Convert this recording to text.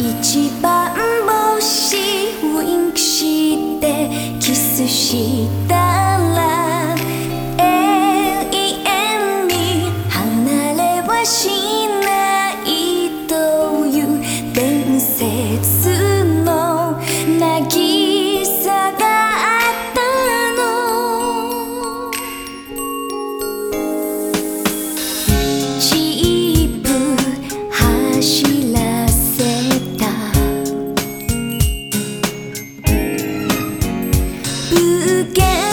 一番星ウインクしてキスして again.